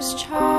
dry up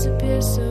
disappear so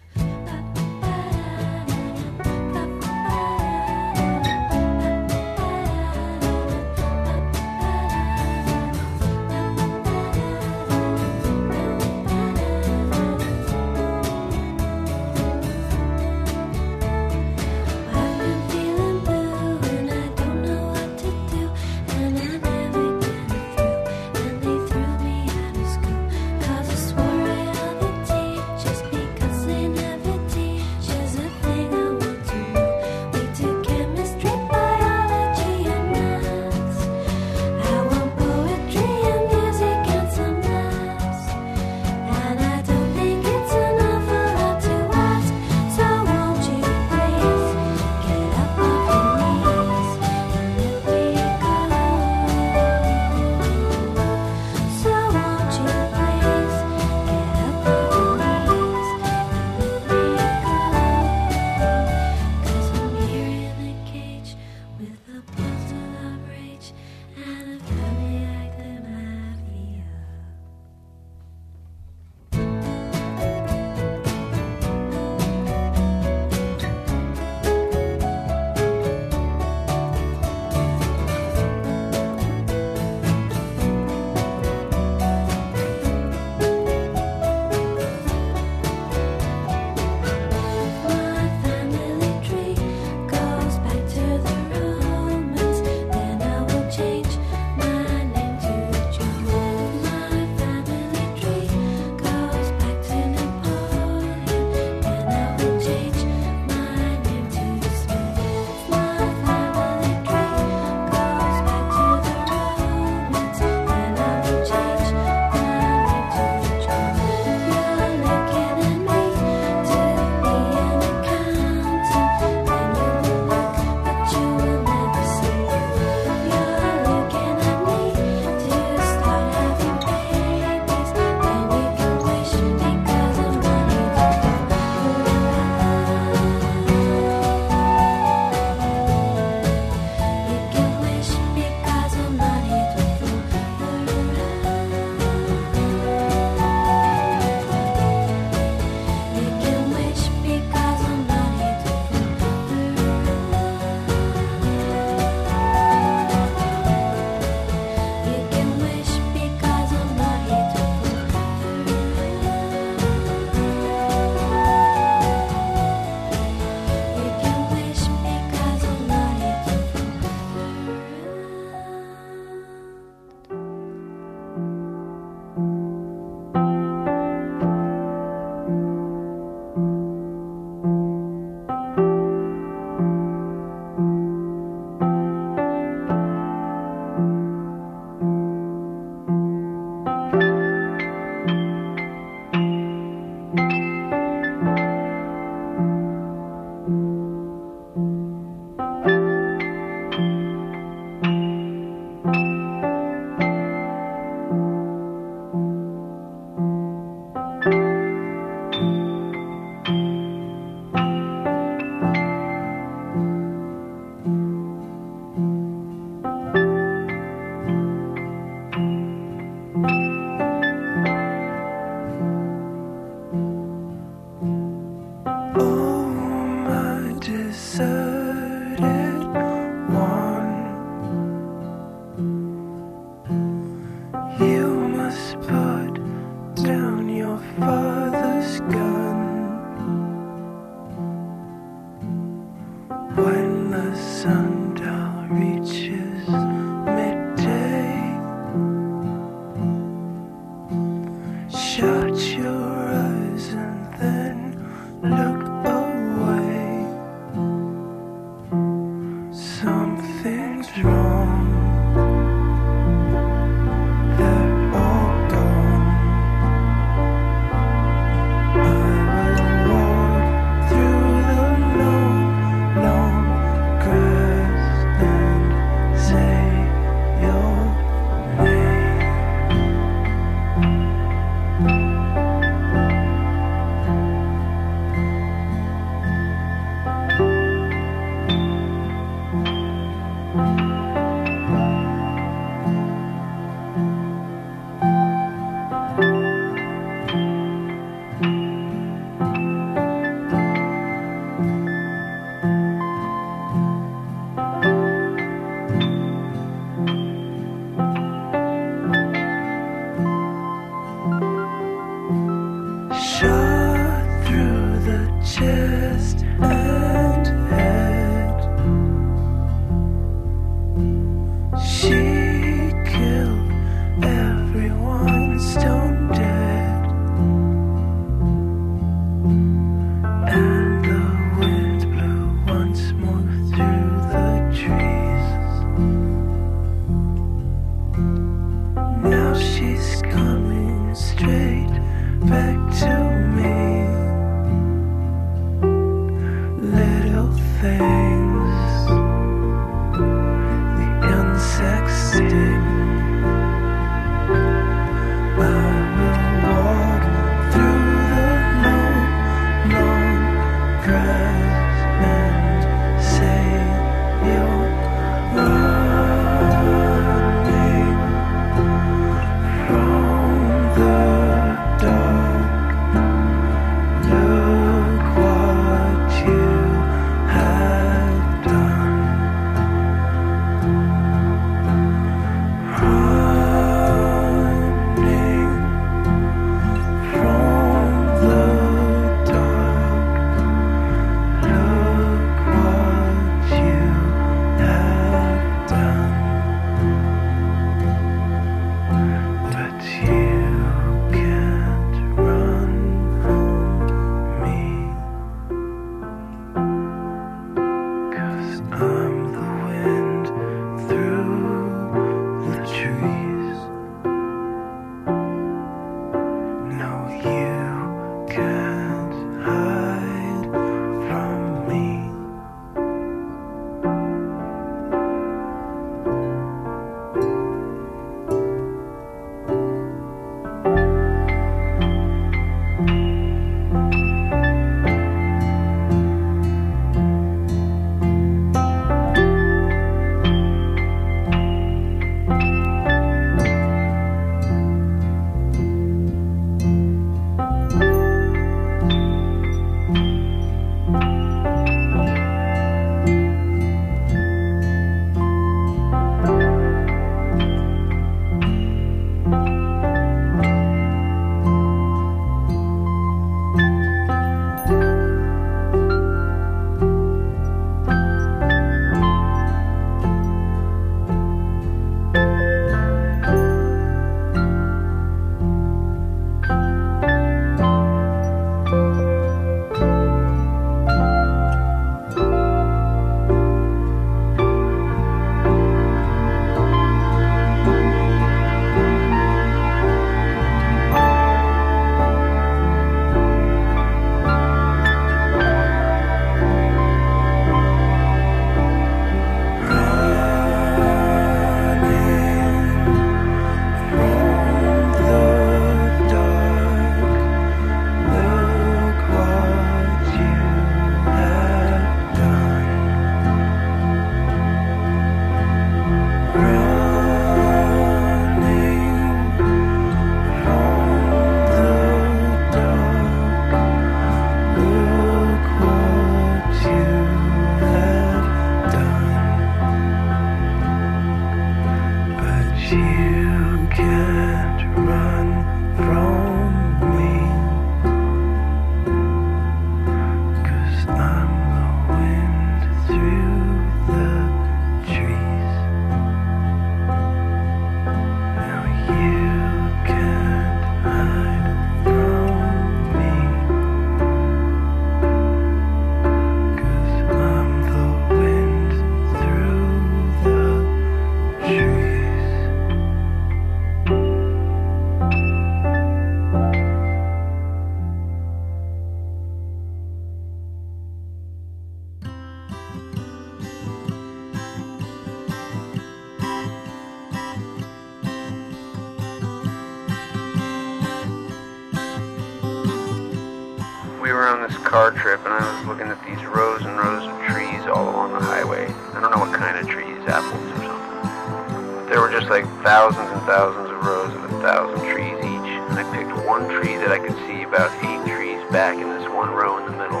were on this car trip, and I was looking at these rows and rows of trees all along the highway. I don't know what kind of trees, apples or something. But there were just like thousands and thousands of rows of a thousand trees each, and I picked one tree that I could see about eight trees back in this one row in the middle.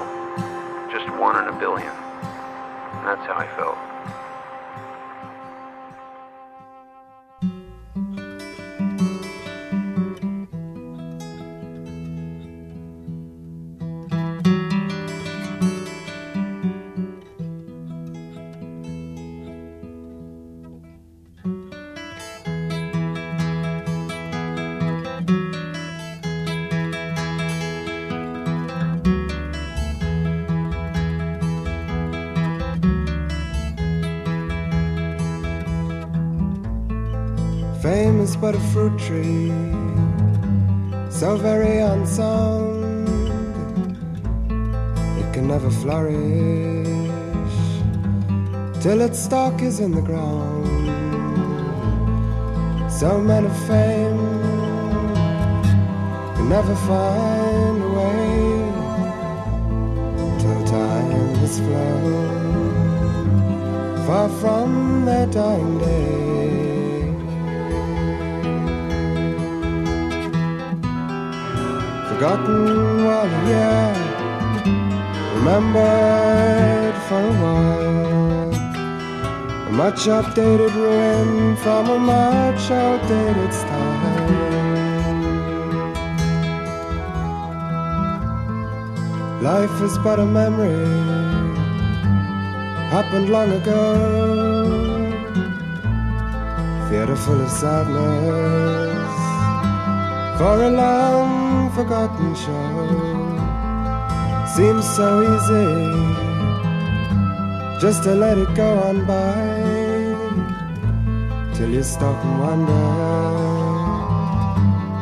Just one in a billion. And that's how I felt. Tree, so very unsound, it can never flourish till its stalk is in the ground. So men of fame can never find a way till time has flown far from their dying day. Forgotten while yeah, remembered for a while. A much updated ruin from a much outdated style. Life is but a memory, happened long ago. Theater full of sadness for a long forgotten show. Seems so easy just to let it go on by till you stop and wonder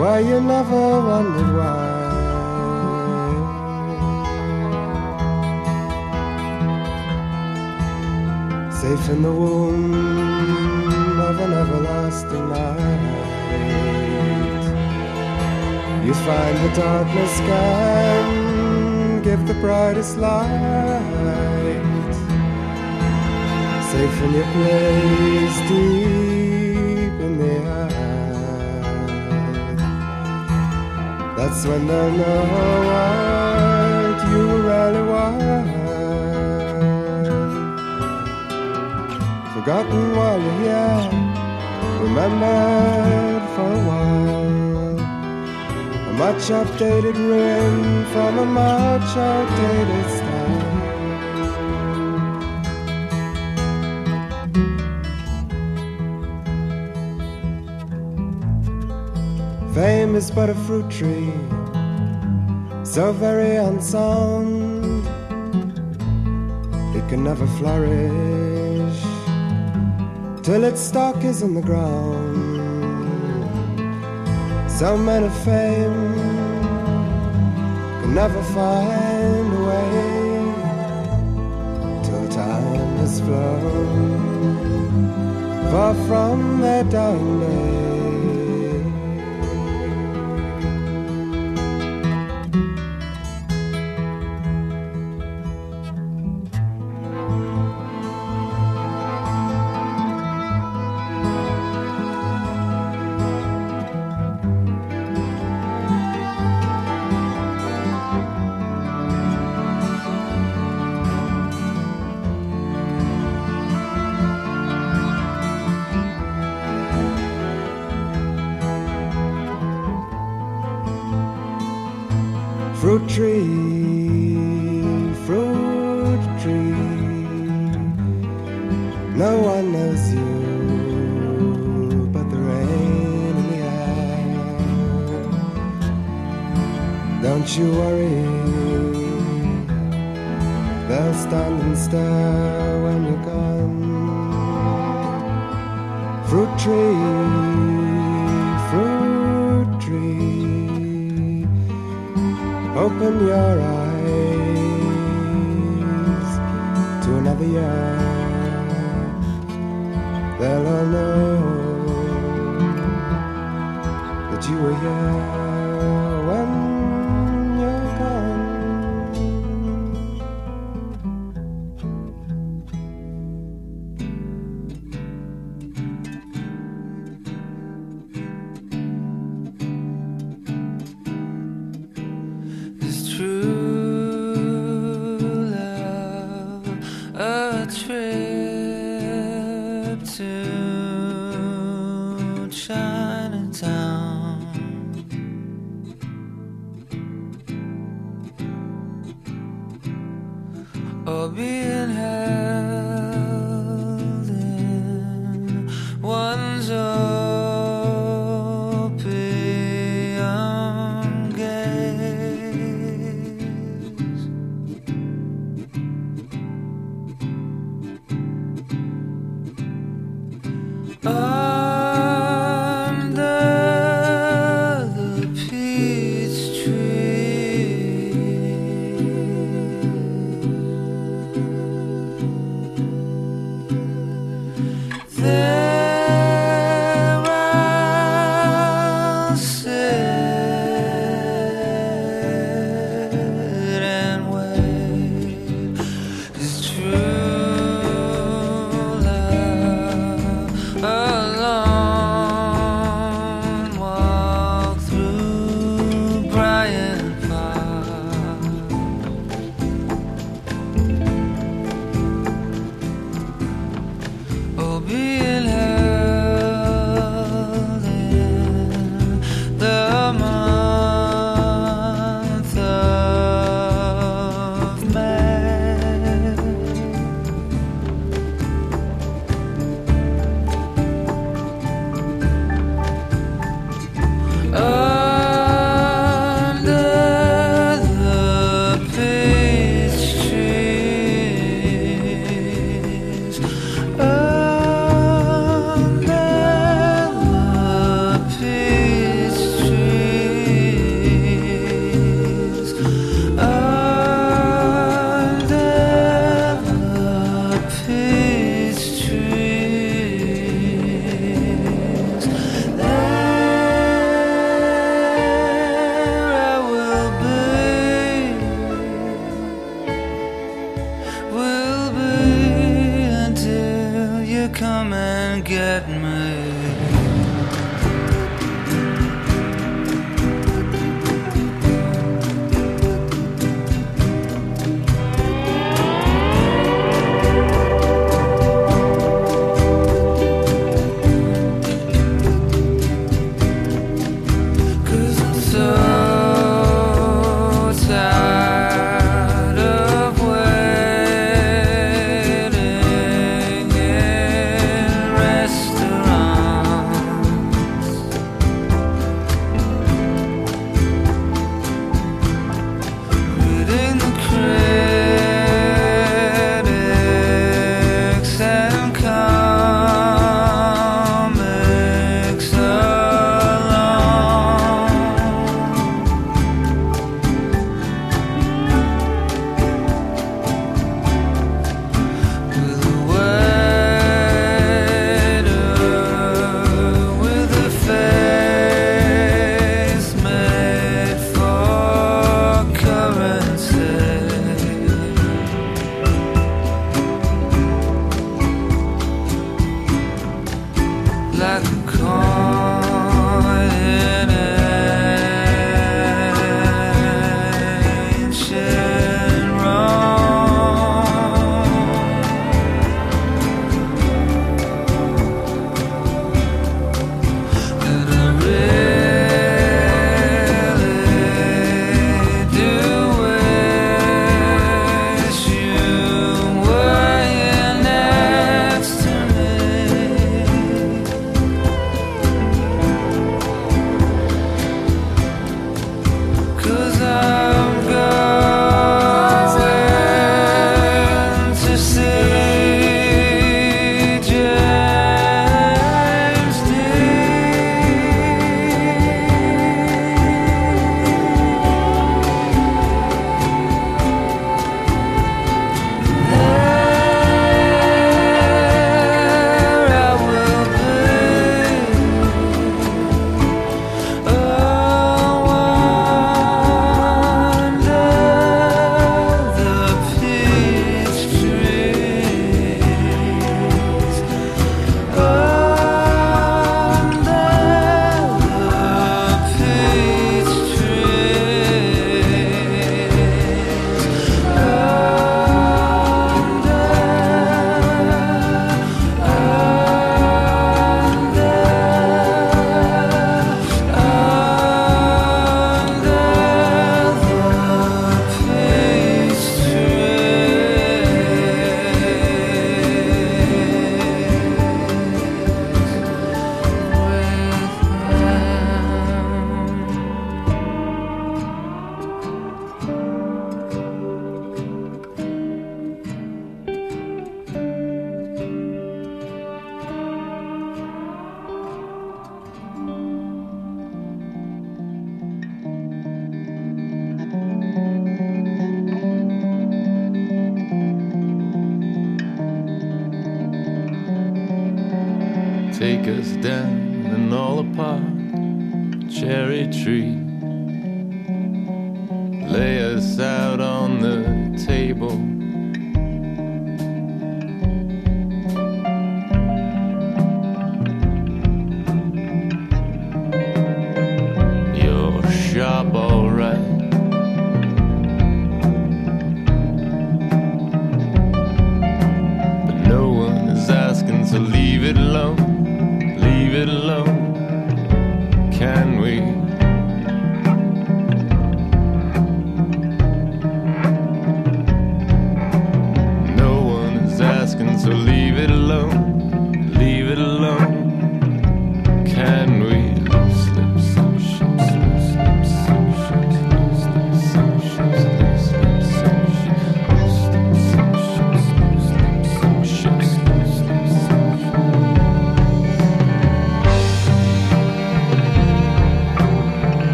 why you never wondered why. Safe in the womb of an everlasting night. You find the darkness can give the brightest light. Safe in your place deep in the earth. That's when they'll know what you really want. Forgotten while you're here, remembered for a while. Much updated ruin from a much outdated style. Fame is but a fruit tree, so very unsound. It can never flourish till its stalk is in the ground. So men of fame never find a way till time has flown far from their dying day. Or take us down and all apart, cherry tree. Lay us out on the table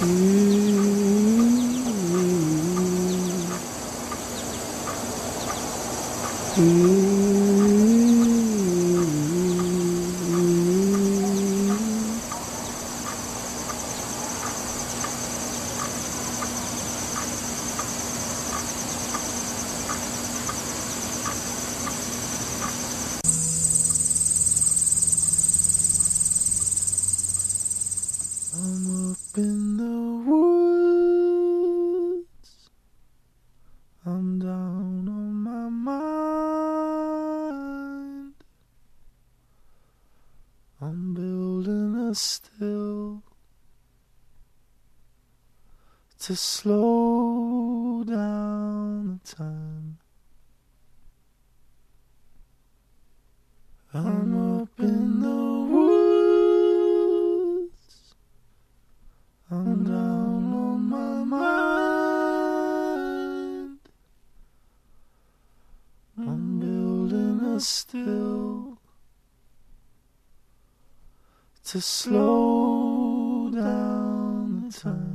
Mm-hmm. Mm-hmm. still to slow. slow down the time.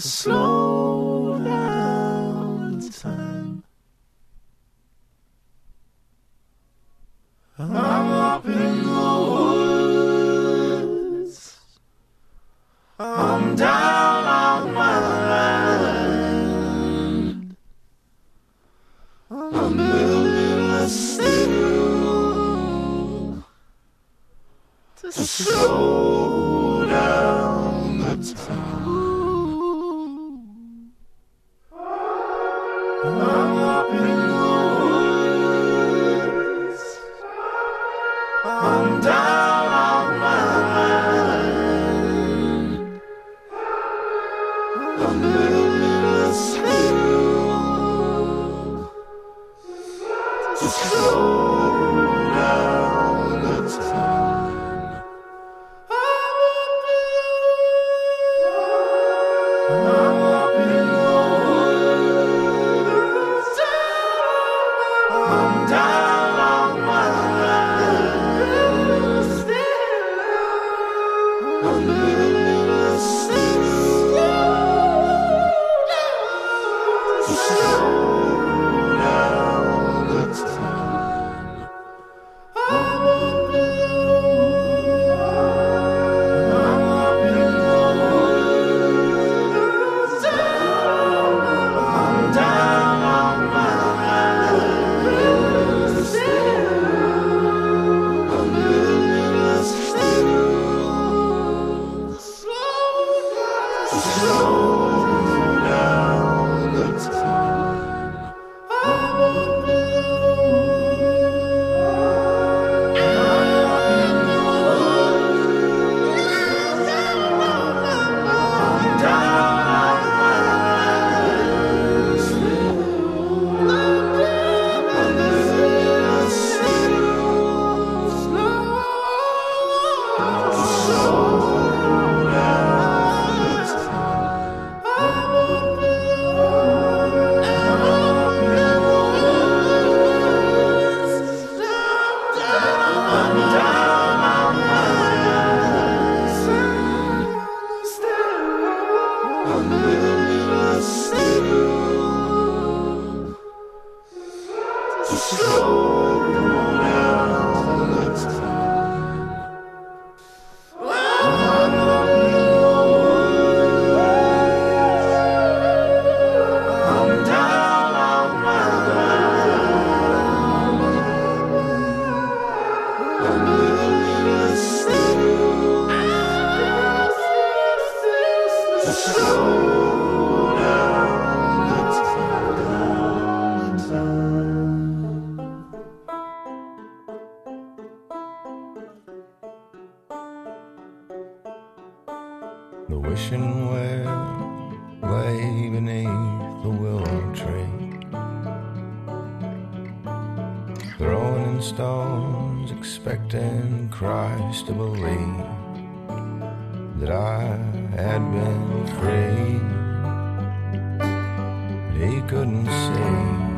slow. had been afraid he couldn't see.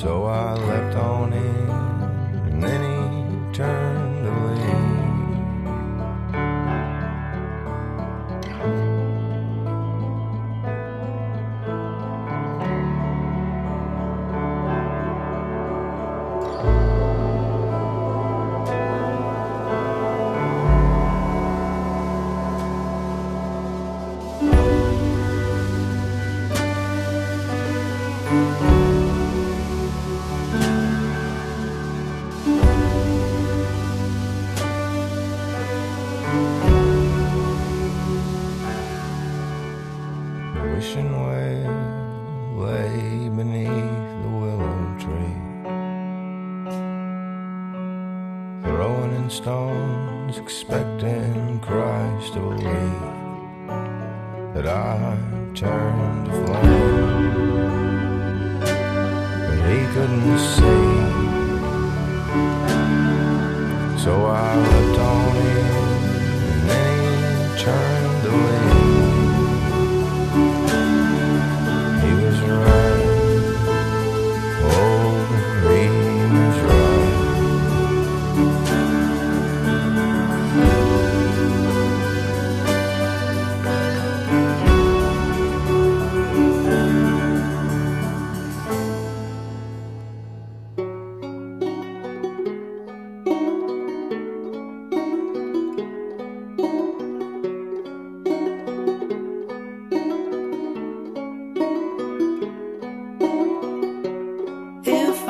So I leapt on in, and then he turned.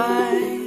fine.